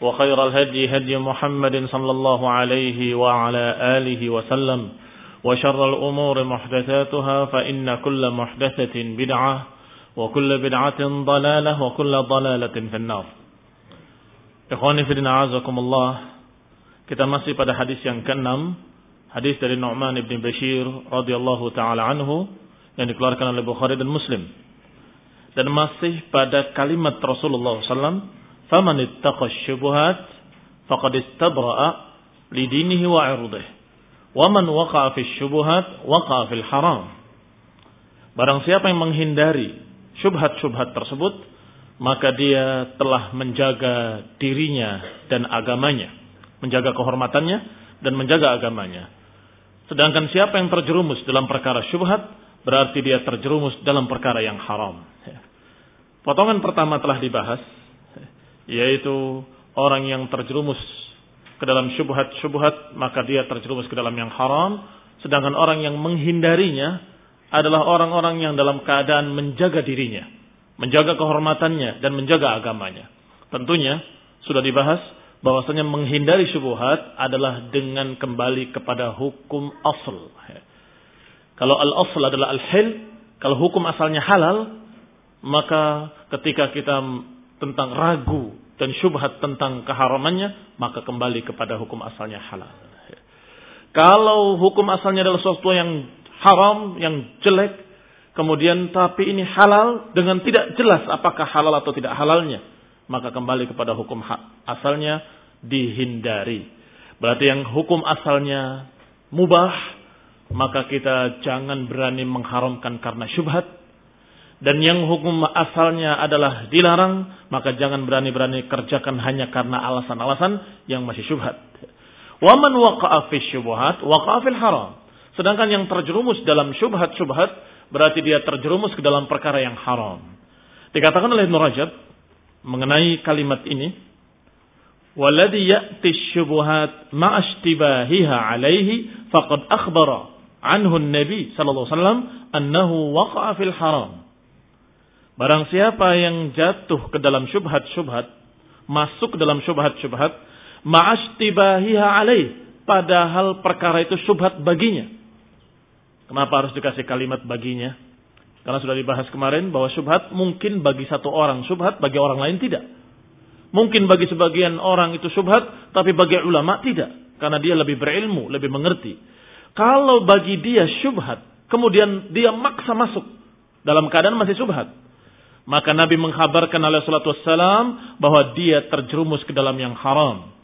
وخير الهدي هدي محمد صلى الله عليه وعلى آله وسلم وشر الأمور محدثاتها فإن كل محدثة بدعة وكل بدعة ضلالة وكل ضلالة في النار. إخواني في دين عزكم الله كتاب مصيبة حديث ينكنم حديث للنعمان بن بشير رضي الله تعالى عنه yang dikeluarkan oleh Bukhari dan Muslim. Dan masih pada kalimat Rasulullah SAW, faman ittaqa syubuhat faqad istabra'a lidinihi wa 'irdihi wa man waqa'a fi syubuhat waqa'a fil haram barang siapa yang menghindari syubhat-syubhat tersebut maka dia telah menjaga dirinya dan agamanya menjaga kehormatannya dan menjaga agamanya. Sedangkan siapa yang terjerumus dalam perkara syubhat berarti dia terjerumus dalam perkara yang haram. Potongan pertama telah dibahas yaitu orang yang terjerumus ke dalam syubhat-syubhat maka dia terjerumus ke dalam yang haram. Sedangkan orang yang menghindarinya adalah orang-orang yang dalam keadaan menjaga dirinya menjaga kehormatannya dan menjaga agamanya. Tentunya sudah dibahas bahwasanya menghindari syubhat adalah dengan kembali kepada hukum asal. Kalau al-asl adalah al-hil kalau hukum asalnya halal maka ketika kita tentang ragu dan syubhat tentang keharamannya, maka kembali kepada hukum asalnya halal. Kalau hukum asalnya adalah sesuatu yang haram, yang jelek, kemudian tapi ini halal dengan tidak jelas apakah halal atau tidak halalnya, maka kembali kepada hukum asalnya dihindari. Berarti yang hukum asalnya mubah, maka kita jangan berani mengharamkan karena syubhat, dan yang hukum asalnya adalah dilarang, maka jangan berani-berani kerjakan hanya karena alasan-alasan yang masih syubhat. Waman waqa'a fi syubhat waqa'a fil haram. Sedangkan yang terjerumus dalam syubhat-syubhat berarti dia terjerumus ke dalam perkara yang haram. Dikatakan oleh Ibnu Rajab mengenai kalimat ini, "Walladhi ya'ti syubhat ma'ashtibahiha 'alaihi faqad akhbara anhu an-nabi sallallahu alaihi wasallam annahu waqa'a fil haram." Barang siapa yang jatuh ke dalam syubhat-syubhat, masuk ke dalam syubhat-syubhat, ma'ashtibahiha alaih, padahal perkara itu syubhat baginya. Kenapa harus dikasih kalimat baginya? Karena sudah dibahas kemarin bahwa syubhat mungkin bagi satu orang syubhat, bagi orang lain tidak. Mungkin bagi sebagian orang itu syubhat, tapi bagi ulama tidak. Karena dia lebih berilmu, lebih mengerti. Kalau bagi dia syubhat, kemudian dia maksa masuk dalam keadaan masih syubhat, maka Nabi mengkhabarkan oleh salatu wassalam bahwa dia terjerumus ke dalam yang haram.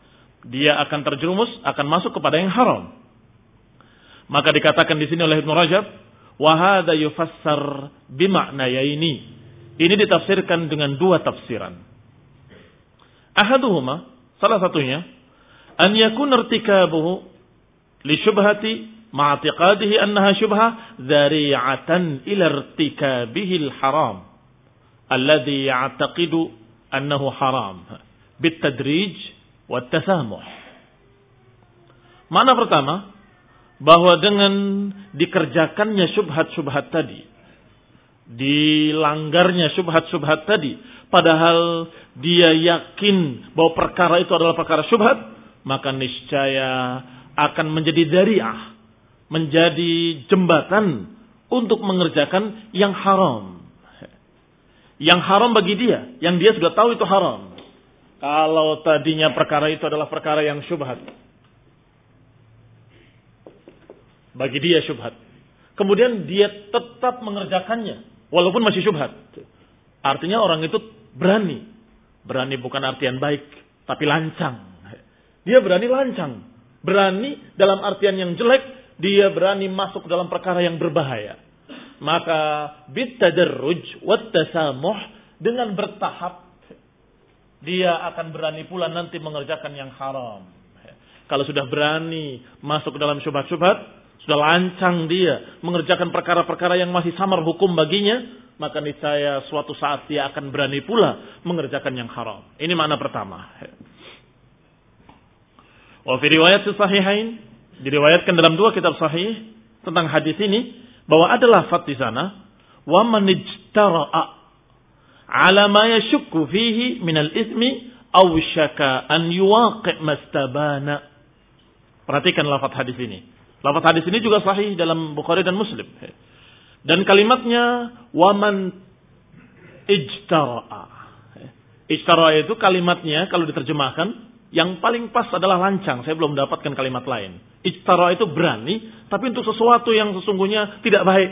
Dia akan terjerumus, akan masuk kepada yang haram. Maka dikatakan di sini oleh Ibnu Rajab, wa yufassar bima'nayaini. Ini ditafsirkan dengan dua tafsiran. Ahaduhuma, salah satunya, an yakun irtikabuhu li syubhati ma'atiqadihi annaha syubha dzari'atan ila irtikabihi al-haram alladhi ya'taqidu annahu haram bitadrij wat tasamuh. Mana pertama bahwa dengan dikerjakannya syubhat-syubhat tadi, dilanggarnya syubhat-syubhat tadi, padahal dia yakin bahwa perkara itu adalah perkara syubhat, maka niscaya akan menjadi dariah, menjadi jembatan untuk mengerjakan yang haram. Yang haram bagi dia, yang dia sudah tahu itu haram. Kalau tadinya perkara itu adalah perkara yang syubhat. Bagi dia syubhat. Kemudian dia tetap mengerjakannya. Walaupun masih syubhat. Artinya orang itu berani. Berani bukan artian baik. Tapi lancang. Dia berani lancang. Berani dalam artian yang jelek. Dia berani masuk dalam perkara yang berbahaya. Maka bitadarruj wat tasamuh dengan bertahap dia akan berani pula nanti mengerjakan yang haram. Kalau sudah berani masuk ke dalam syubhat-syubhat, sudah lancang dia mengerjakan perkara-perkara yang masih samar hukum baginya, maka niscaya suatu saat dia akan berani pula mengerjakan yang haram. Ini makna pertama. Wa fi riwayat sahihain diriwayatkan dalam dua kitab sahih tentang hadis ini bahwa ada lafaz di sana wa man ala ma yashukku fihi min al-ithmi aw syaka an yuwaqi' mastabana. Perhatikan lafaz hadis ini. Lafaz hadis ini juga sahih dalam Bukhari dan Muslim. Dan kalimatnya waman ijtara'a. Ijtara'a itu kalimatnya kalau diterjemahkan yang paling pas adalah lancang. Saya belum mendapatkan kalimat lain. Ijtara itu berani, tapi untuk sesuatu yang sesungguhnya tidak baik.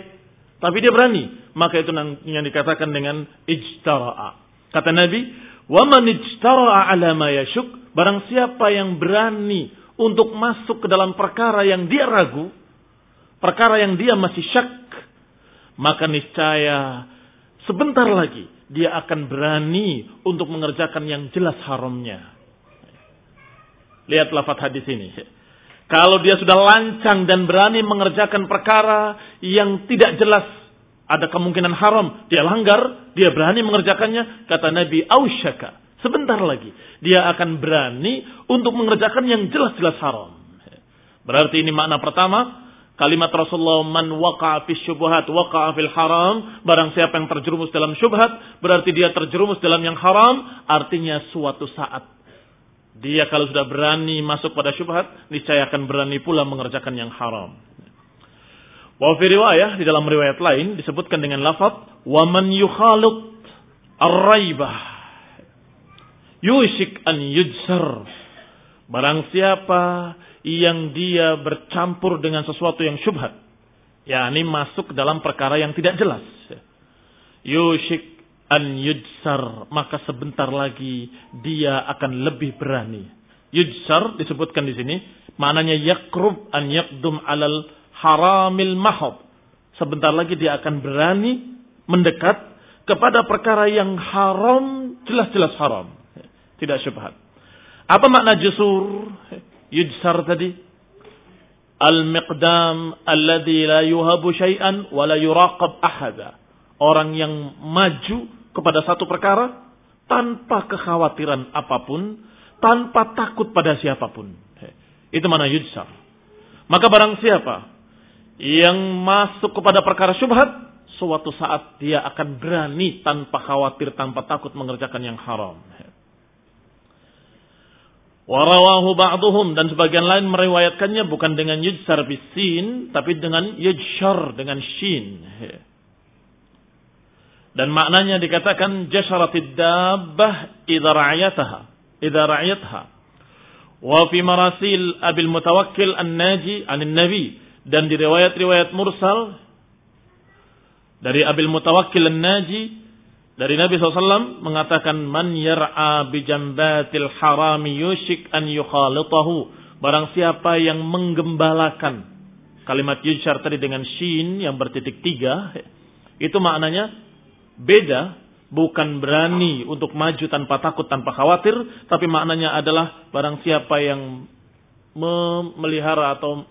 Tapi dia berani. Maka itu yang dikatakan dengan ijtara'a. Kata Nabi, "Wa man ijtara'a 'ala ma yashuk", barang siapa yang berani untuk masuk ke dalam perkara yang dia ragu, perkara yang dia masih syak, maka niscaya sebentar lagi dia akan berani untuk mengerjakan yang jelas haramnya. Lihat lafaz hadis ini. Kalau dia sudah lancang dan berani mengerjakan perkara yang tidak jelas, ada kemungkinan haram, dia langgar, dia berani mengerjakannya, kata Nabi Aushaka. Sebentar lagi, dia akan berani untuk mengerjakan yang jelas-jelas haram. Berarti ini makna pertama, kalimat Rasulullah man waqa'a fi syubhat waqa'a fil haram barang siapa yang terjerumus dalam syubhat berarti dia terjerumus dalam yang haram artinya suatu saat dia kalau sudah berani masuk pada syubhat, niscaya akan berani pula mengerjakan yang haram. Wa fi riwayah di dalam riwayat lain disebutkan dengan lafaz wa man yukhalut ar-raibah yushik an yujsar. Barang siapa yang dia bercampur dengan sesuatu yang syubhat, yakni masuk dalam perkara yang tidak jelas. Yushik an yujsar maka sebentar lagi dia akan lebih berani. Yujsar disebutkan di sini maknanya yakrub an yakdum alal haramil mahab. Sebentar lagi dia akan berani mendekat kepada perkara yang haram, jelas-jelas haram. Tidak syubhat. Apa makna jusur? Yujsar tadi. Al-miqdam alladhi la yuhabu syai'an wa la yuraqab ahada. Orang yang maju kepada satu perkara tanpa kekhawatiran apa pun, tanpa takut pada siapa pun. Itu mana yujsar. Maka barang siapa yang masuk kepada perkara syubhat, suatu saat dia akan berani tanpa khawatir, tanpa takut mengerjakan yang haram. Warawahu ba'duhum dan sebagian lain meriwayatkannya bukan dengan yujsar bisin tapi dengan yujshar dengan shin. Dan maknanya dikatakan jasharatid dabbah idza ra'ayataha, idza ra'ayatha. Wa fi marasil Abil Mutawakkil An-Naji anin Nabi dan di riwayat-riwayat mursal dari Abil Mutawakkil An-Naji dari Nabi SAW mengatakan man yar'a bi jambatil harami yushik an yukhalitahu barang siapa yang menggembalakan kalimat yushar tadi dengan shin yang bertitik tiga itu maknanya beda bukan berani untuk maju tanpa takut tanpa khawatir tapi maknanya adalah barang siapa yang memelihara atau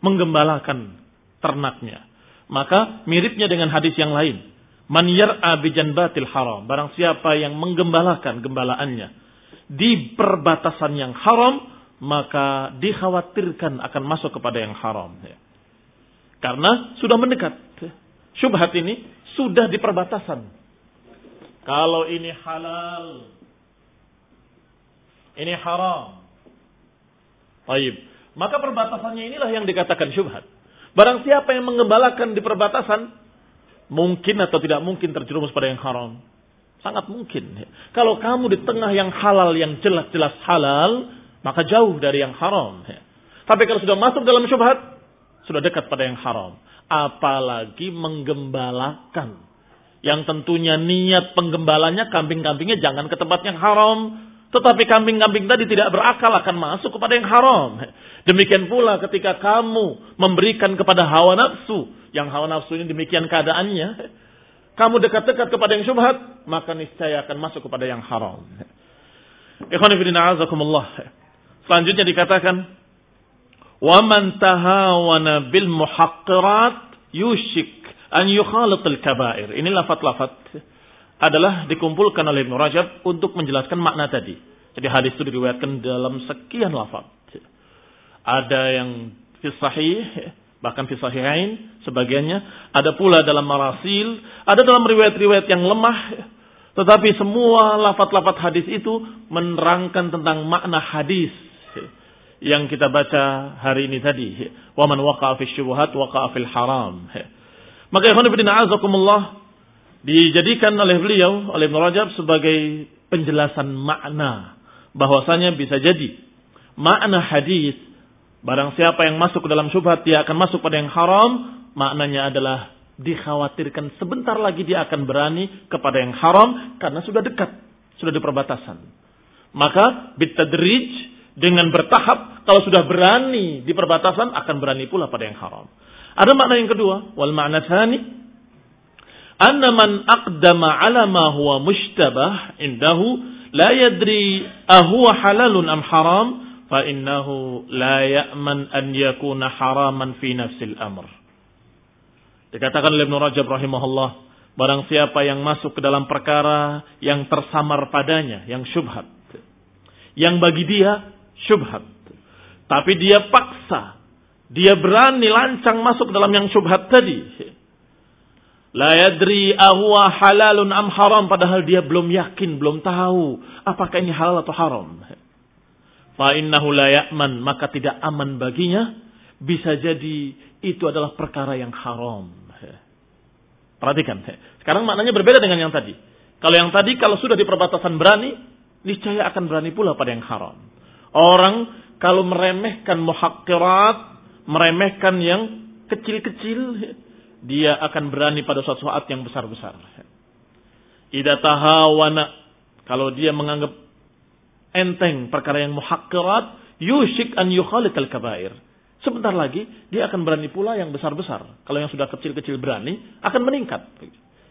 menggembalakan ternaknya maka miripnya dengan hadis yang lain man yar'a batil haram barang siapa yang menggembalakan gembalaannya di perbatasan yang haram maka dikhawatirkan akan masuk kepada yang haram. Karena sudah mendekat. Syubhat ini sudah di perbatasan. Kalau ini halal, ini haram. Baik. Maka perbatasannya inilah yang dikatakan syubhat. Barang siapa yang mengembalakan di perbatasan, mungkin atau tidak mungkin terjerumus pada yang haram. Sangat mungkin. Kalau kamu di tengah yang halal, yang jelas-jelas halal, maka jauh dari yang haram. Tapi kalau sudah masuk dalam syubhat, sudah dekat pada yang haram. Apalagi menggembalakan. Yang tentunya niat penggembalanya kambing-kambingnya jangan ke tempat yang haram. Tetapi kambing-kambing tadi tidak berakal akan masuk kepada yang haram. Demikian pula ketika kamu memberikan kepada hawa nafsu. Yang hawa nafsu ini demikian keadaannya kamu dekat-dekat kepada yang syubhat, maka niscaya akan masuk kepada yang haram. Ikhwan Selanjutnya dikatakan, "Wa man tahawana bil muhaqqirat yushik an yukhalit al-kaba'ir." Ini lafat-lafat adalah dikumpulkan oleh Ibnu Rajab untuk menjelaskan makna tadi. Jadi hadis itu diriwayatkan dalam sekian lafaz. Ada yang fi sahih, bahkan fi sahihain sebagiannya, ada pula dalam marasil, ada dalam riwayat-riwayat yang lemah, tetapi semua lafat-lafat hadis itu menerangkan tentang makna hadis yang kita baca hari ini tadi. Wa man waqa'a fi syubhat waqa'a fil haram. Maka ikhwan fillah azakumullah dijadikan oleh beliau oleh Ibnu Rajab sebagai penjelasan makna bahwasanya bisa jadi makna hadis Barang siapa yang masuk ke dalam syubhat, dia akan masuk pada yang haram. Maknanya adalah dikhawatirkan sebentar lagi dia akan berani kepada yang haram karena sudah dekat, sudah di perbatasan. Maka bitadrij dengan bertahap kalau sudah berani di perbatasan akan berani pula pada yang haram. Ada makna yang kedua, wal makna tsani anna man aqdama ala ma huwa mushtabah indahu la yadri ahuwa halalun am haram fa innahu la ya'man an yakuna haraman fi nafsil amr. Dikatakan oleh Ibnu Rajab rahimahullah, barang siapa yang masuk ke dalam perkara yang tersamar padanya, yang syubhat. Yang bagi dia syubhat. Tapi dia paksa, dia berani lancang masuk dalam yang syubhat tadi. La yadri ahwa halalun am haram padahal dia belum yakin, belum tahu apakah ini halal atau haram. Fa innahu la ya'man, maka tidak aman baginya. Bisa jadi itu adalah perkara yang haram. Perhatikan. Sekarang maknanya berbeda dengan yang tadi. Kalau yang tadi kalau sudah di perbatasan berani, niscaya akan berani pula pada yang haram. Orang kalau meremehkan muhakkirat, meremehkan yang kecil-kecil, dia akan berani pada suatu saat yang besar-besar. Ida tahawana, kalau dia menganggap enteng perkara yang muhakkirat, yushik an yukhalit al-kabair. Sebentar lagi dia akan berani pula yang besar-besar. Kalau yang sudah kecil-kecil berani akan meningkat.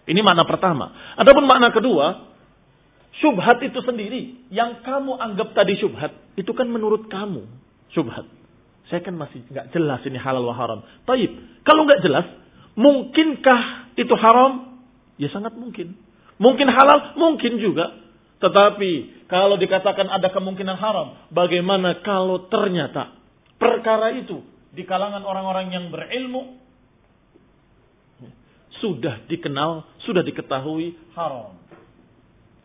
Ini makna pertama. Adapun makna kedua, syubhat itu sendiri yang kamu anggap tadi syubhat, itu kan menurut kamu syubhat. Saya kan masih nggak jelas ini halal wa haram. Taib. Kalau nggak jelas, mungkinkah itu haram? Ya sangat mungkin. Mungkin halal, mungkin juga. Tetapi kalau dikatakan ada kemungkinan haram, bagaimana kalau ternyata perkara itu di kalangan orang-orang yang berilmu sudah dikenal, sudah diketahui haram.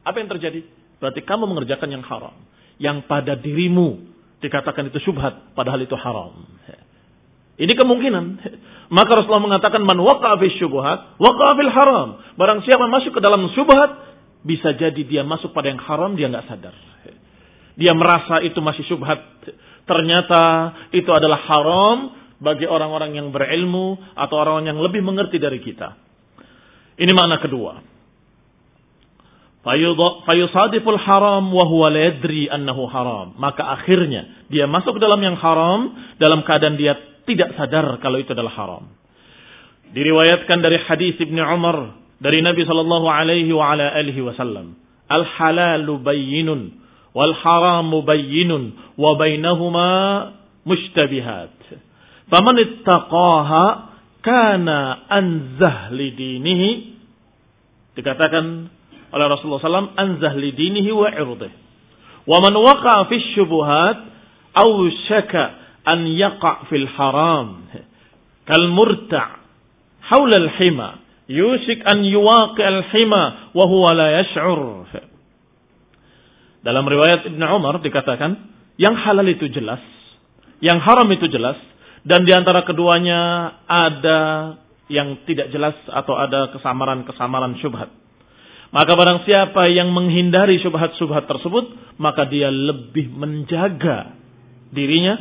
Apa yang terjadi? Berarti kamu mengerjakan yang haram. Yang pada dirimu dikatakan itu syubhat, padahal itu haram. Ini kemungkinan. Maka Rasulullah mengatakan man waqa'a syubhat, waqa'a haram. Barang siapa masuk ke dalam syubhat, bisa jadi dia masuk pada yang haram dia nggak sadar. Dia merasa itu masih syubhat. Ternyata itu adalah haram bagi orang-orang yang berilmu atau orang yang lebih mengerti dari kita. Ini makna kedua. Fayusadiful haram wa huwa layadri annahu haram. Maka akhirnya dia masuk ke dalam yang haram dalam keadaan dia tidak sadar kalau itu adalah haram. Diriwayatkan dari hadis Ibnu Umar dari Nabi sallallahu alaihi wa ala alihi wasallam. Al halalu bayyinun wal haramu bayyinun wa bainahuma mushtabihat. Faman ittaqaha kana anzah li dinihi dikatakan oleh Rasulullah SAW anzah li dinihi wa irdih. Wa man waqa fi syubuhat awshaka an yaqa fil haram kal murta' haula al hima yushik an yuwaqi al hima wa huwa la yash'ur dalam riwayat Ibn Umar dikatakan yang halal itu jelas yang haram itu jelas dan di antara keduanya ada yang tidak jelas atau ada kesamaran-kesamaran syubhat. Maka barang siapa yang menghindari syubhat-syubhat tersebut, maka dia lebih menjaga dirinya,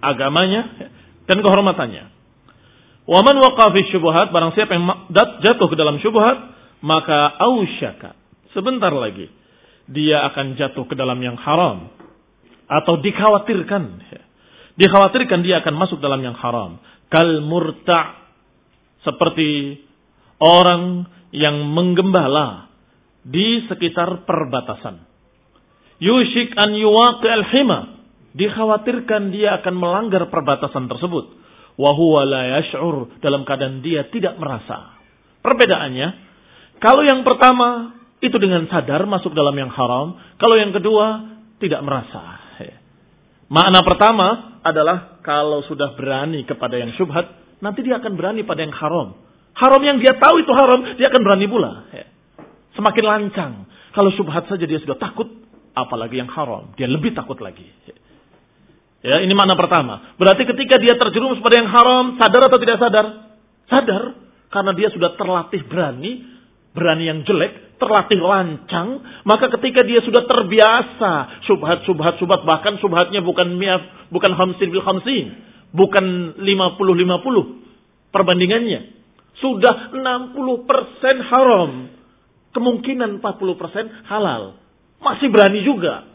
agamanya, dan kehormatannya. Waman waqafi syubhat, barang siapa yang jatuh ke dalam syubhat, maka ausyaka. Sebentar lagi, dia akan jatuh ke dalam yang haram. Atau dikhawatirkan. Dikhawatirkan dia akan masuk dalam yang haram. Kal murta' seperti orang yang menggembala di sekitar perbatasan. Yushik an yuwaqi al-hima. Dikhawatirkan dia akan melanggar perbatasan tersebut. Wahuwa la yash'ur. Dalam keadaan dia tidak merasa. Perbedaannya, kalau yang pertama itu dengan sadar masuk dalam yang haram. Kalau yang kedua tidak merasa. Makna pertama adalah kalau sudah berani kepada yang syubhat, nanti dia akan berani pada yang haram. Haram yang dia tahu itu haram, dia akan berani pula. Ya. Semakin lancang. Kalau subhat saja dia sudah takut, apalagi yang haram. Dia lebih takut lagi. Ya, ini mana pertama. Berarti ketika dia terjerumus pada yang haram, sadar atau tidak sadar? Sadar. Karena dia sudah terlatih berani, berani yang jelek, terlatih lancang, maka ketika dia sudah terbiasa subhat, subhat, subhat, bahkan subhatnya bukan miaf, bukan hamsin bil hamsin, Bukan 50-50 perbandingannya. Sudah 60% haram. Kemungkinan 40% halal. Masih berani juga.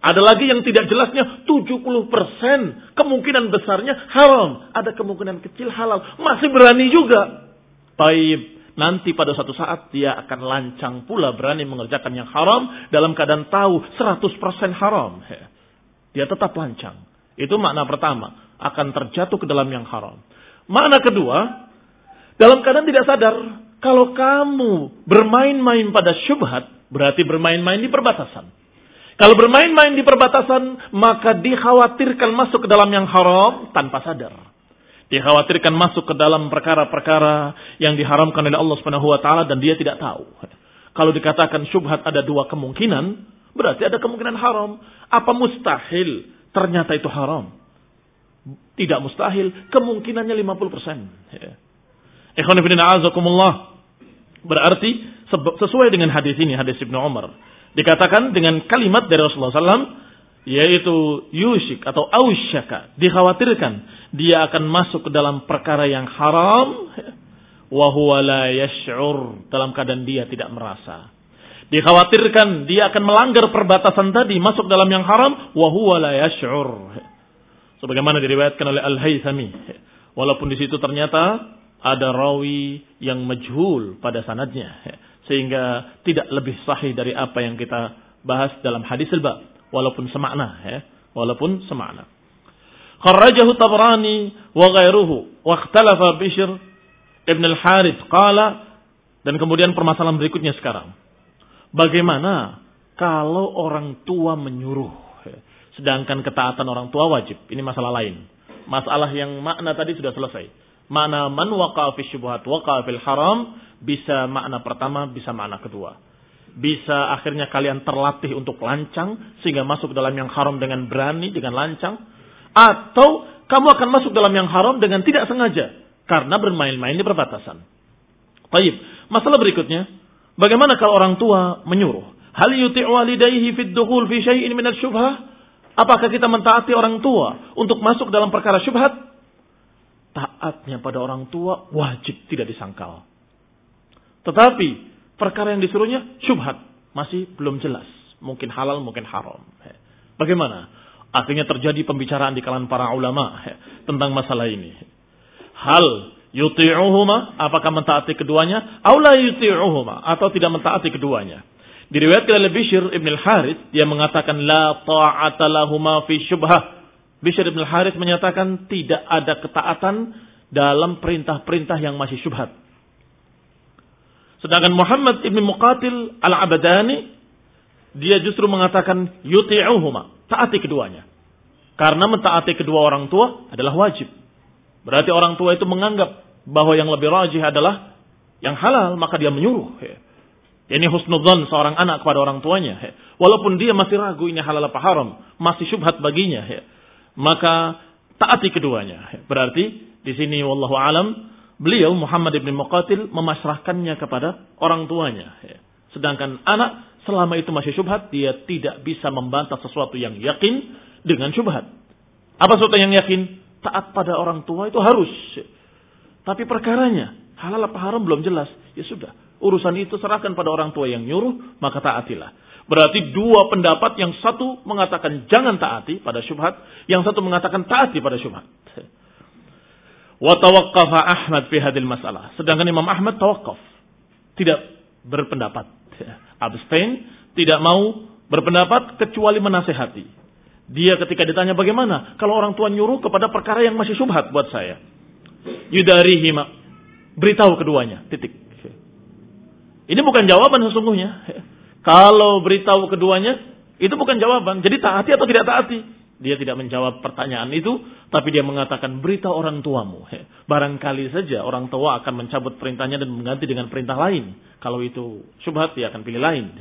Ada lagi yang tidak jelasnya 70% kemungkinan besarnya haram. Ada kemungkinan kecil halal. Masih berani juga. Taib. Nanti pada suatu saat dia akan lancang pula berani mengerjakan yang haram dalam keadaan tahu 100% haram. Dia tetap lancang. Itu makna pertama akan terjatuh ke dalam yang haram. Makna kedua, dalam keadaan tidak sadar, kalau kamu bermain-main pada syubhat, berarti bermain-main di perbatasan. Kalau bermain-main di perbatasan, maka dikhawatirkan masuk ke dalam yang haram tanpa sadar. Dikhawatirkan masuk ke dalam perkara-perkara yang diharamkan oleh Allah Subhanahu wa taala dan dia tidak tahu. Kalau dikatakan syubhat ada dua kemungkinan, berarti ada kemungkinan haram. Apa mustahil ternyata itu haram? Tidak mustahil, kemungkinannya 50%. Ya. Berarti sesuai dengan hadis ini, hadis Ibnu Umar. Dikatakan dengan kalimat dari Rasulullah SAW, yaitu yushik atau ausyaka. Dikhawatirkan dia akan masuk ke dalam perkara yang haram. Wahuwa la yash'ur. Dalam keadaan dia tidak merasa. Dikhawatirkan dia akan melanggar perbatasan tadi. Masuk dalam yang haram. Wahuwa la yash'ur sebagaimana diriwayatkan oleh Al-Haythami. Walaupun di situ ternyata ada rawi yang majhul pada sanadnya. Sehingga tidak lebih sahih dari apa yang kita bahas dalam hadis al walaupun semakna ya. Walaupun semakna. Kharrajahu tabrani wa ghairuhu wa ikhtalafa bishr ibn al-harith. Qala dan kemudian permasalahan berikutnya sekarang. Bagaimana kalau orang tua menyuruh? Sedangkan ketaatan orang tua wajib. Ini masalah lain. Masalah yang makna tadi sudah selesai. Makna man waqa fi syubhat waqa fil haram bisa makna pertama, bisa makna kedua. Bisa akhirnya kalian terlatih untuk lancang sehingga masuk dalam yang haram dengan berani, dengan lancang. Atau kamu akan masuk dalam yang haram dengan tidak sengaja karena bermain-main di perbatasan. Baik, masalah berikutnya, bagaimana kalau orang tua menyuruh? Hal yuti' walidayhi fid dukhul fi syai'in min syubhah Apakah kita mentaati orang tua untuk masuk dalam perkara syubhat? Taatnya pada orang tua wajib tidak disangkal. Tetapi perkara yang disuruhnya syubhat masih belum jelas. Mungkin halal, mungkin haram. Bagaimana? Akhirnya terjadi pembicaraan di kalangan para ulama tentang masalah ini. Hal yuti'uhuma, apakah mentaati keduanya? Aula yuti'uhuma, atau tidak mentaati keduanya. Diriwayatkan oleh Bishr ibn al-Harith, dia mengatakan la ta'ata lahuma fi syubhah. Bishr ibn al-Harith menyatakan tidak ada ketaatan dalam perintah-perintah yang masih syubhat. Sedangkan Muhammad ibn Muqatil al-Abadani, dia justru mengatakan yuti'uhuma, taati keduanya. Karena mentaati kedua orang tua adalah wajib. Berarti orang tua itu menganggap bahwa yang lebih rajih adalah yang halal, maka dia menyuruh. Ini husnudzon seorang anak kepada orang tuanya. Walaupun dia masih ragu ini halal apa haram, masih syubhat baginya. Maka taati keduanya. Berarti di sini wallahu alam beliau Muhammad ibn Muqatil memasrahkannya kepada orang tuanya. Sedangkan anak selama itu masih syubhat, dia tidak bisa membantah sesuatu yang yakin dengan syubhat. Apa sesuatu yang yakin? Taat pada orang tua itu harus. Tapi perkaranya, halal apa haram belum jelas. Ya sudah, urusan itu serahkan pada orang tua yang nyuruh, maka taatilah. Berarti dua pendapat yang satu mengatakan jangan taati pada syubhat, yang satu mengatakan taati pada syubhat. Wa tawaqqafa Ahmad fi hadil masalah. Sedangkan Imam Ahmad tawakaf. Tidak berpendapat. Abstain, tidak mau berpendapat kecuali menasehati. Dia ketika ditanya bagaimana kalau orang tua nyuruh kepada perkara yang masih subhat buat saya. Yudarihi beritahu keduanya. Titik. Ini bukan jawaban sesungguhnya. Kalau beritahu keduanya itu bukan jawaban. Jadi taati atau tidak taati? Dia tidak menjawab pertanyaan itu, tapi dia mengatakan beritahu orang tuamu. Barangkali saja orang tua akan mencabut perintahnya dan mengganti dengan perintah lain. Kalau itu subhat, dia akan pilih lain.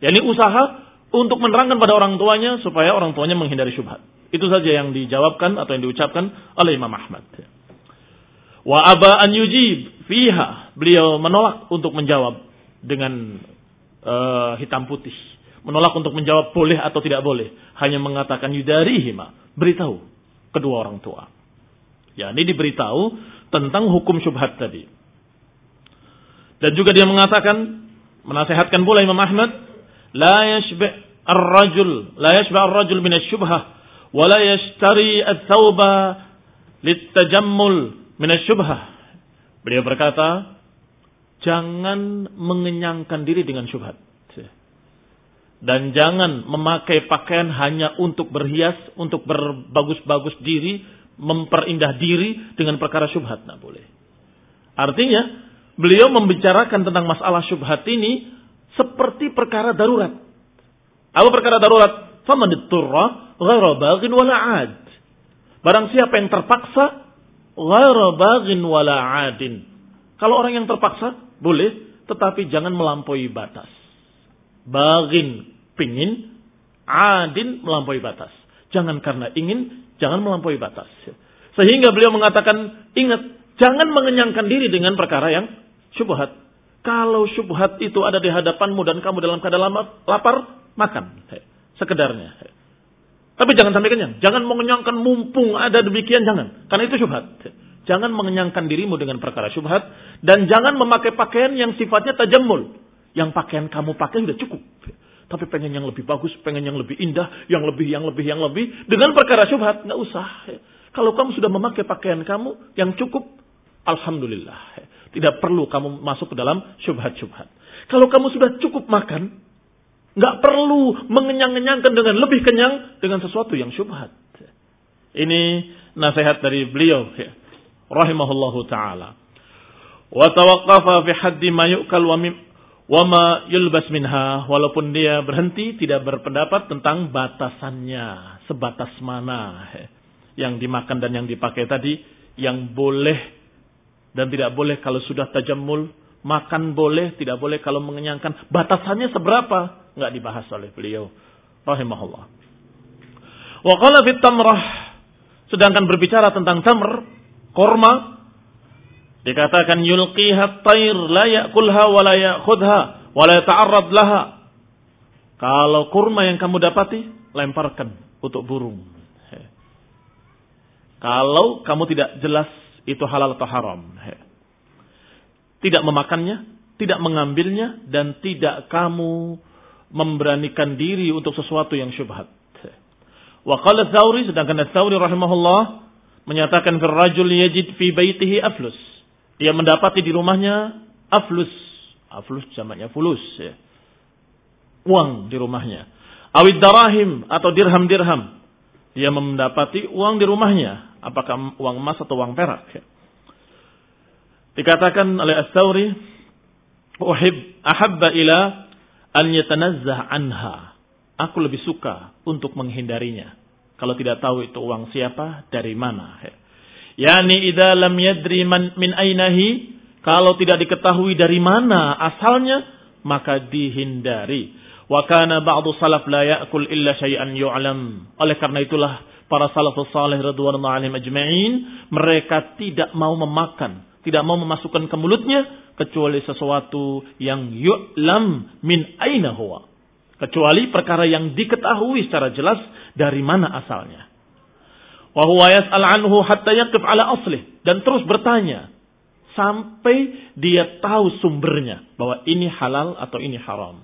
Ya ini usaha untuk menerangkan pada orang tuanya supaya orang tuanya menghindari syubhat. Itu saja yang dijawabkan atau yang diucapkan oleh Imam Ahmad. Wa aba an yujib fiha. Beliau menolak untuk menjawab dengan uh, hitam putih. Menolak untuk menjawab boleh atau tidak boleh. Hanya mengatakan yudarihima. Beritahu kedua orang tua. Ya, ini diberitahu tentang hukum syubhat tadi. Dan juga dia mengatakan, menasehatkan pula Imam Ahmad, la yashbi' ar-rajul la yashba ar-rajul min asy-syubhah wa la yashtari ats-tsauba litajammul min asy-syubhah. Beliau berkata, jangan mengenyangkan diri dengan syubhat. Dan jangan memakai pakaian hanya untuk berhias, untuk berbagus-bagus diri, memperindah diri dengan perkara syubhat. Nah boleh. Artinya, beliau membicarakan tentang masalah syubhat ini seperti perkara darurat. Apa perkara darurat? Faman ditturra ghaira baghin wala ad. Barang siapa yang terpaksa ghaira baghin wala adin. Kalau orang yang terpaksa boleh, tetapi jangan melampaui batas. Bagin pingin, adin melampaui batas. Jangan karena ingin, jangan melampaui batas. Sehingga beliau mengatakan, ingat, jangan mengenyangkan diri dengan perkara yang syubhat. Kalau syubhat itu ada di hadapanmu dan kamu dalam keadaan lapar, makan sekedarnya. Tapi jangan sampai kenyang. Jangan mengenyangkan mumpung ada demikian jangan. Karena itu syubhat. Jangan mengenyangkan dirimu dengan perkara syubhat dan jangan memakai pakaian yang sifatnya tajamul. Yang pakaian kamu pakai sudah cukup. Tapi pengen yang lebih bagus, pengen yang lebih indah, yang lebih, yang lebih, yang lebih. Dengan perkara syubhat, nggak usah. Kalau kamu sudah memakai pakaian kamu yang cukup, Alhamdulillah. Tidak perlu kamu masuk ke dalam syubhat-syubhat. Kalau kamu sudah cukup makan, Nggak perlu mengenyang-kenyangkan dengan lebih kenyang dengan sesuatu yang syubhat. Ini nasihat dari beliau. Rahimahullahu ta'ala. Wa tawaqqafa fi haddi ma yu'kal wa, ma yulbas minha. Walaupun dia berhenti tidak berpendapat tentang batasannya. Sebatas mana ya. yang dimakan dan yang dipakai tadi. Yang boleh dan tidak boleh kalau sudah tajamul Makan boleh, tidak boleh kalau mengenyangkan. Batasannya seberapa? Nggak dibahas oleh beliau. Rahimahullah. Wa qala fit tamrah. Sedangkan berbicara tentang tamr, korma, dikatakan yulqiha tayr la ya'kulha wa la ya'khudha wa la yata'arrad laha. Kalau kurma yang kamu dapati, lemparkan untuk burung. Kalau kamu tidak jelas itu halal atau haram tidak memakannya, tidak mengambilnya, dan tidak kamu memberanikan diri untuk sesuatu yang syubhat. Wa qala Thawri, sedangkan Thawri rahimahullah menyatakan fir rajul yajid fi baitihi aflus. Dia mendapati di rumahnya aflus. Aflus jamaknya fulus ya. Uang di rumahnya. Awid darahim atau dirham-dirham. Dia mendapati uang di rumahnya. Apakah uang emas atau uang perak. Ya. Dikatakan oleh As-Sawri, "Uhib ahabba ila an yatanazzah anha." Aku lebih suka untuk menghindarinya. Kalau tidak tahu itu uang siapa, dari mana. Yani idza lam yadri man, min ainahi, kalau tidak diketahui dari mana asalnya, maka dihindari. Wa kana ba'du salaf la ya'kul illa syai'an yu'lam. Oleh karena itulah para salafus salih radhiyallahu alaihim ajma'in, mereka tidak mau memakan, tidak mau memasukkan ke mulutnya kecuali sesuatu yang yu'lam min aina huwa. Kecuali perkara yang diketahui secara jelas dari mana asalnya. Anhu hatta ala dan terus bertanya sampai dia tahu sumbernya bahwa ini halal atau ini haram.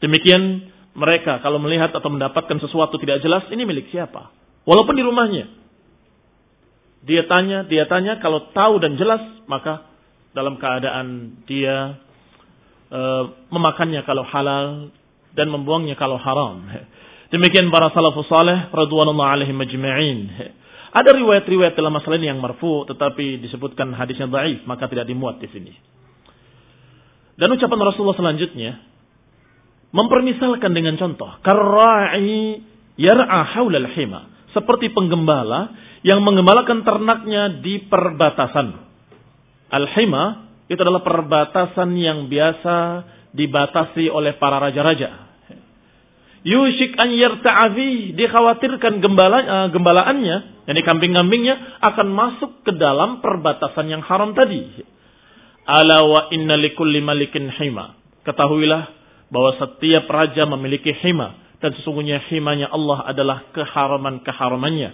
Demikian mereka kalau melihat atau mendapatkan sesuatu tidak jelas ini milik siapa? Walaupun di rumahnya. Dia tanya, dia tanya kalau tahu dan jelas maka dalam keadaan dia e, memakannya kalau halal dan membuangnya kalau haram. Demikian para salafus saleh radhiyallahu alaihim majma'in. Ada riwayat-riwayat dalam masalah ini yang marfu tetapi disebutkan hadisnya dhaif maka tidak dimuat di sini. Dan ucapan Rasulullah selanjutnya mempermisalkan dengan contoh karra'i yar'a haulal hima seperti penggembala yang menggembalakan ternaknya di perbatasan Al-Hima itu adalah perbatasan yang biasa dibatasi oleh para raja-raja. Yushik an yarta'afi, dikhawatirkan gembala, uh, gembalaannya, yakni kambing-kambingnya akan masuk ke dalam perbatasan yang haram tadi. Ala wa inna likulli malikin hima. Ketahuilah bahwa setiap raja memiliki hima dan sesungguhnya himanya Allah adalah keharaman-keharamannya.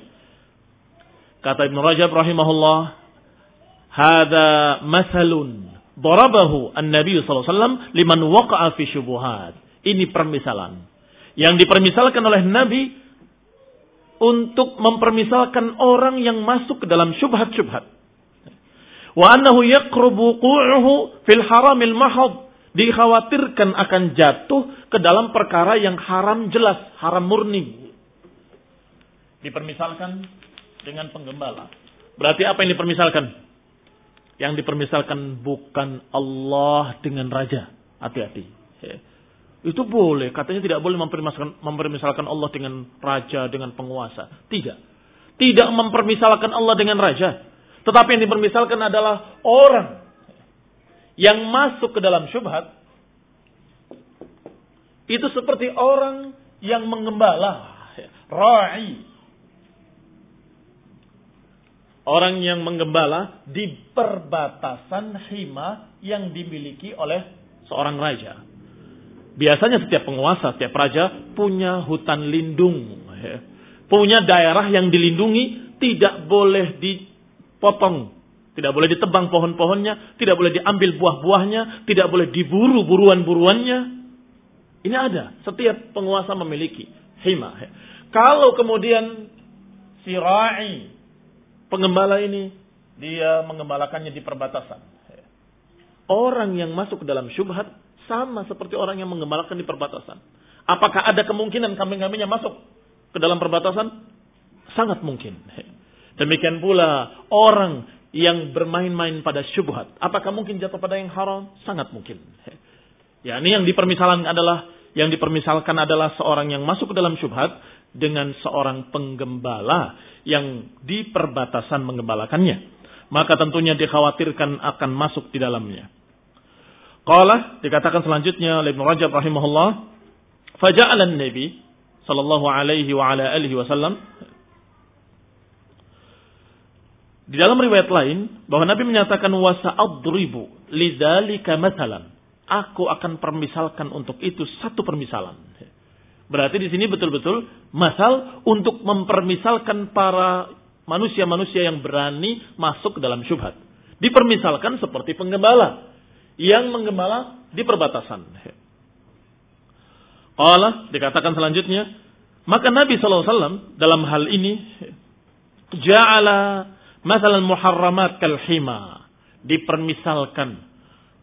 Kata Ibn Rajab rahimahullah, Hada masalun darabahu an-nabi sallallahu alaihi wasallam liman waqa'a fi. Ini permisalan yang dipermisalkan oleh Nabi untuk mempermisalkan orang yang masuk ke dalam syubhat-syubhat. Wa annahu yaqrubu qu'uhu fil haramil mahad. Dikhawatirkan akan jatuh ke dalam perkara yang haram jelas, haram murni. Dipermisalkan dengan penggembala. Berarti apa yang dipermisalkan? Yang dipermisalkan bukan Allah dengan raja. Hati-hati. Itu boleh. Katanya tidak boleh mempermisalkan, mempermisalkan Allah dengan raja, dengan penguasa. Tidak. Tidak mempermisalkan Allah dengan raja. Tetapi yang dipermisalkan adalah orang yang masuk ke dalam syubhat. Itu seperti orang yang mengembala. Ra'i orang yang menggembala di perbatasan hima yang dimiliki oleh seorang raja. Biasanya setiap penguasa, setiap raja punya hutan lindung. Ya. Punya daerah yang dilindungi, tidak boleh dipotong. Tidak boleh ditebang pohon-pohonnya, tidak boleh diambil buah-buahnya, tidak boleh diburu buruan-buruannya. Ini ada, setiap penguasa memiliki hima. Kalau kemudian si ra'i Pengembala ini dia mengembalakannya di perbatasan. Orang yang masuk ke dalam syubhat sama seperti orang yang mengembalakan di perbatasan. Apakah ada kemungkinan kambing-kambingnya masuk ke dalam perbatasan? Sangat mungkin. Demikian pula orang yang bermain-main pada syubhat. Apakah mungkin jatuh pada yang haram? Sangat mungkin. Ya, ini yang dipermisalkan adalah yang dipermisalkan adalah seorang yang masuk ke dalam syubhat dengan seorang penggembala yang di perbatasan menggembalakannya. Maka tentunya dikhawatirkan akan masuk di dalamnya. Qala dikatakan selanjutnya oleh Ibnu Rajab rahimahullah, faja'ala nabi sallallahu alaihi wa ala alihi wasallam di dalam riwayat lain bahwa Nabi menyatakan wasa adribu lidzalika mathalan. Aku akan permisalkan untuk itu satu permisalan. Berarti di sini betul-betul masal untuk mempermisalkan para manusia-manusia yang berani masuk ke dalam syubhat. Dipermisalkan seperti penggembala yang menggembala di perbatasan. Allah dikatakan selanjutnya, maka Nabi SAW dalam hal ini ja'ala masalan muharramat kalhima dipermisalkan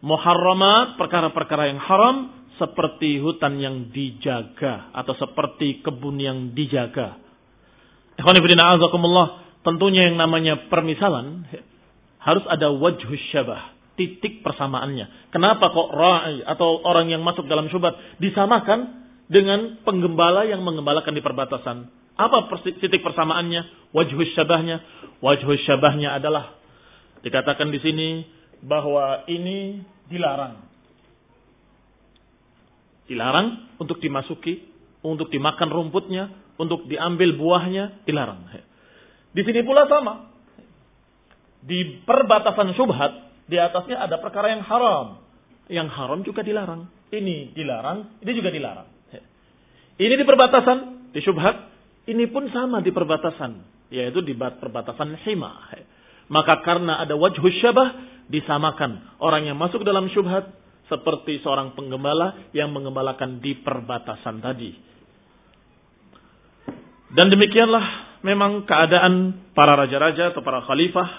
muharramat perkara-perkara yang haram seperti hutan yang dijaga atau seperti kebun yang dijaga. Tentunya yang namanya permisalan harus ada wajhus syabah, titik persamaannya. Kenapa kok ra'i atau orang yang masuk dalam syubhat disamakan dengan penggembala yang mengembalakan di perbatasan? Apa titik persamaannya? Wajhus syabahnya? Wajhus syabahnya adalah dikatakan di sini bahwa ini dilarang. Dilarang untuk dimasuki, untuk dimakan rumputnya, untuk diambil buahnya, dilarang. Di sini pula sama. Di perbatasan syubhat, di atasnya ada perkara yang haram. Yang haram juga dilarang. Ini dilarang, ini juga dilarang. Ini di perbatasan, di syubhat, ini pun sama di perbatasan, yaitu di perbatasan hima. Maka karena ada wajhu syabah, disamakan orang yang masuk dalam syubhat seperti seorang penggembala yang mengembalakan di perbatasan tadi. Dan demikianlah memang keadaan para raja-raja atau para khalifah.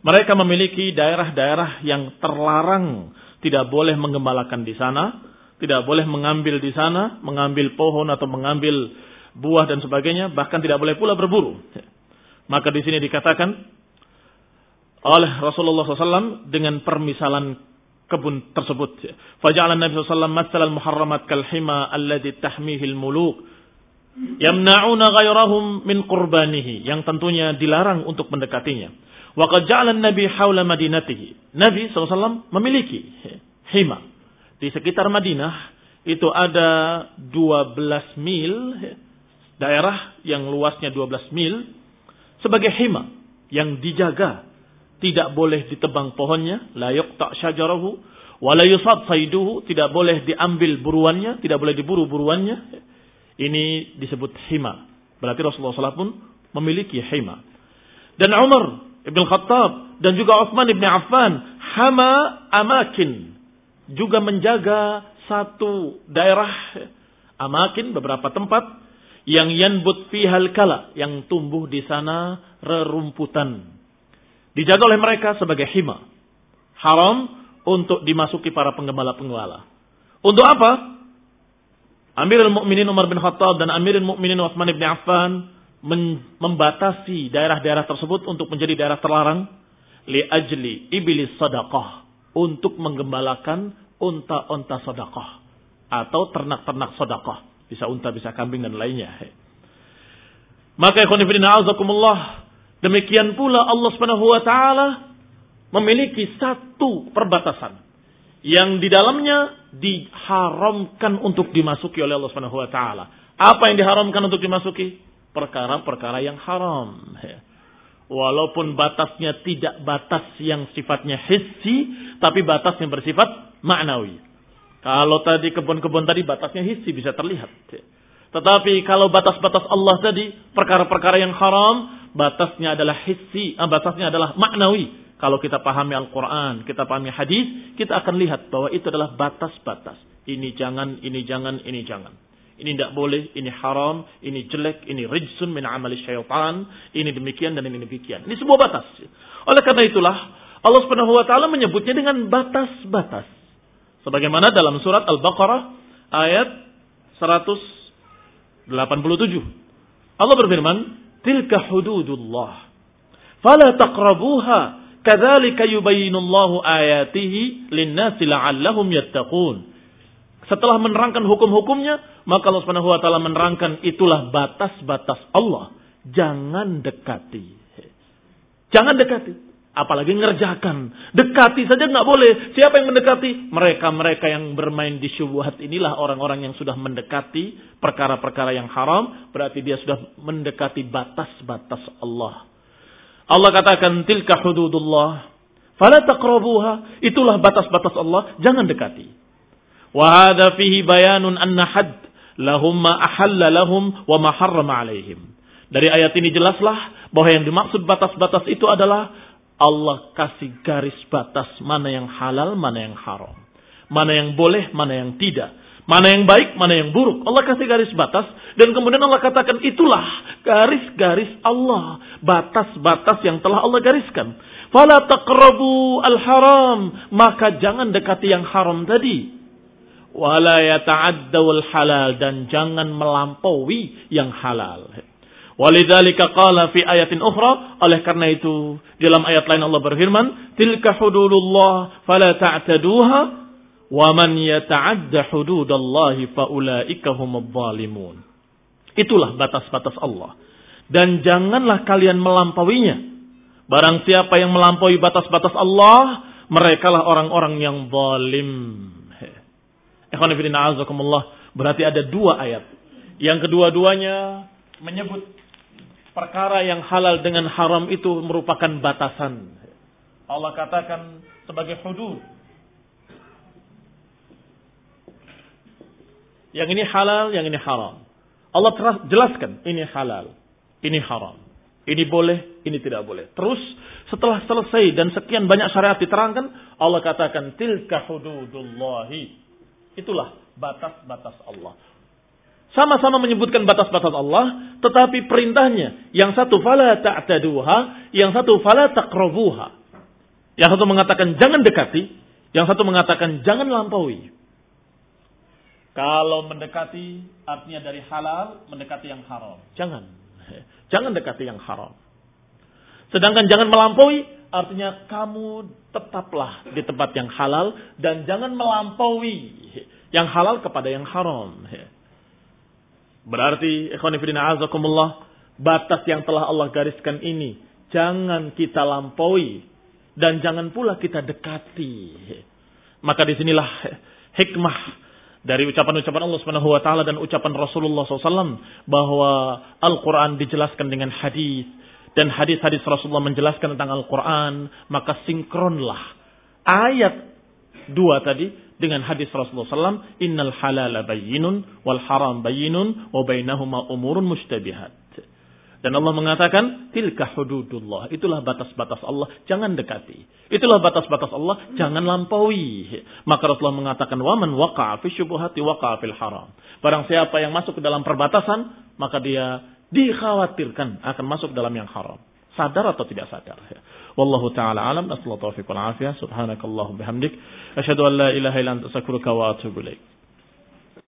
Mereka memiliki daerah-daerah yang terlarang tidak boleh menggembalakan di sana, tidak boleh mengambil di sana, mengambil pohon atau mengambil buah dan sebagainya, bahkan tidak boleh pula berburu. Maka di sini dikatakan oleh Rasulullah SAW dengan permisalan kebun tersebut. Faja'ala Nabi SAW masal muharramat kalhima alladhi tahmihil muluk. Yamna'una ghairahum min qurbanihi. Yang tentunya dilarang untuk mendekatinya. Wa qad Nabi hawla madinatihi. Nabi SAW memiliki hima. Di sekitar Madinah itu ada 12 mil daerah yang luasnya 12 mil sebagai hima yang dijaga tidak boleh ditebang pohonnya la yuqta syajarahu wa la yusad saiduhu tidak boleh diambil buruannya tidak boleh diburu buruannya. Ini disebut hima. Berarti Rasulullah SAW pun memiliki hima. Dan Umar Ibn Khattab dan juga Utsman Ibn Affan hama amakin. Juga menjaga satu daerah amakin beberapa tempat yang yanbut fihal kala yang tumbuh di sana rerumputan dijaga oleh mereka sebagai hima haram untuk dimasuki para penggembala-penggembala untuk apa Amirul Mukminin Umar bin Khattab dan Amirul Mukminin Utsman bin Affan membatasi daerah-daerah tersebut untuk menjadi daerah terlarang li ajli iblis sadaqah untuk menggembalakan unta-unta sedekah atau ternak-ternak sedekah bisa unta, bisa kambing dan lainnya. Maka ikhwanifidina azakumullah. Demikian pula Allah subhanahu wa ta'ala memiliki satu perbatasan. Yang di dalamnya diharamkan untuk dimasuki oleh Allah subhanahu wa ta'ala. Apa yang diharamkan untuk dimasuki? Perkara-perkara yang haram. Walaupun batasnya tidak batas yang sifatnya hissi, tapi batas yang bersifat maknawi. Kalau tadi kebun-kebun tadi batasnya hissi bisa terlihat. Tetapi kalau batas-batas Allah tadi, perkara-perkara yang haram, batasnya adalah hissi, eh, batasnya adalah maknawi. Kalau kita pahami Al-Quran, kita pahami hadis, kita akan lihat bahwa itu adalah batas-batas. Ini jangan, ini jangan, ini jangan. Ini tidak boleh, ini haram, ini jelek, ini rijsun min amali syaitan, ini demikian dan ini demikian. Ini sebuah batas. Oleh karena itulah, Allah Subhanahu wa taala menyebutnya dengan batas-batas. Sebagaimana dalam surat Al-Baqarah ayat 187. Allah berfirman, "Tilka hududullah. Fala taqrabuha. Kadzalika yubayyinullahu ayatihi lin-nasi la'allahum yattaqun." Setelah menerangkan hukum-hukumnya, maka Allah Subhanahu wa taala menerangkan itulah batas-batas Allah. Jangan dekati. Jangan dekati apalagi ngerjakan. Dekati saja nggak boleh. Siapa yang mendekati? Mereka-mereka yang bermain di syubhat inilah orang-orang yang sudah mendekati perkara-perkara yang haram. Berarti dia sudah mendekati batas-batas Allah. Allah katakan tilka hududullah. Fala taqrabuha. Itulah batas-batas Allah. Jangan dekati. Wa hadha fihi bayanun anna had lahum ma ahalla lahum wa ma harrama alaihim. Dari ayat ini jelaslah bahwa yang dimaksud batas-batas itu adalah Allah kasih garis batas mana yang halal, mana yang haram. Mana yang boleh, mana yang tidak. Mana yang baik, mana yang buruk. Allah kasih garis batas. Dan kemudian Allah katakan itulah garis-garis Allah. Batas-batas yang telah Allah gariskan. Fala taqrabu al-haram. Maka jangan dekati yang haram tadi. Wala yata'addawul halal. Dan jangan melampaui yang halal. Walidzalika qala fi ayatin ukhra, oleh karena itu dalam ayat lain Allah berfirman, "Tilka hududullah fala ta'taduha wa man yata'adda hududallahi faulaika humudz zalimun." Itulah batas-batas Allah. Dan janganlah kalian melampauinya. Barang siapa yang melampaui batas-batas Allah, merekalah orang-orang yang zalim. Berarti ada dua ayat. Yang kedua-duanya menyebut perkara yang halal dengan haram itu merupakan batasan. Allah katakan sebagai hudud. Yang ini halal, yang ini haram. Allah telah jelaskan ini halal, ini haram. Ini boleh, ini tidak boleh. Terus setelah selesai dan sekian banyak syariat diterangkan, Allah katakan tilka hududullahi. Itulah batas-batas Allah. Sama-sama menyebutkan batas-batas Allah, tetapi perintahnya yang satu fala ta'taduha, yang satu fala taqrabuha. Yang satu mengatakan jangan dekati, yang satu mengatakan jangan lampaui. Kalau mendekati artinya dari halal mendekati yang haram. Jangan. Jangan dekati yang haram. Sedangkan jangan melampaui artinya kamu tetaplah di tempat yang halal dan jangan melampaui yang halal kepada yang haram. Berarti ikhwanifidina azakumullah batas yang telah Allah gariskan ini jangan kita lampaui dan jangan pula kita dekati. Maka di sinilah hikmah dari ucapan-ucapan Allah Subhanahu wa taala dan ucapan Rasulullah SAW bahwa Al-Qur'an dijelaskan dengan hadis dan hadis-hadis Rasulullah menjelaskan tentang Al-Qur'an, maka sinkronlah ayat dua tadi dengan hadis Rasulullah SAW, Innal halala bayyinun wal haram bayyinun wa bainahuma umurun mustabihat. Dan Allah mengatakan, tilka hududullah. Itulah batas-batas Allah, jangan dekati. Itulah batas-batas Allah, jangan lampaui. Maka Rasulullah mengatakan, waman waqa'a fi syubuhati waqa'a haram. Barang siapa yang masuk ke dalam perbatasan, maka dia dikhawatirkan akan masuk dalam yang haram. Sadar atau tidak sadar. Wallahu taala alam. Nasallahu taufiq wal afiyah. Subhanakallahu bihamdik. Asyhadu an la ilaha illa anta astaghfiruka wa atubu ilaik.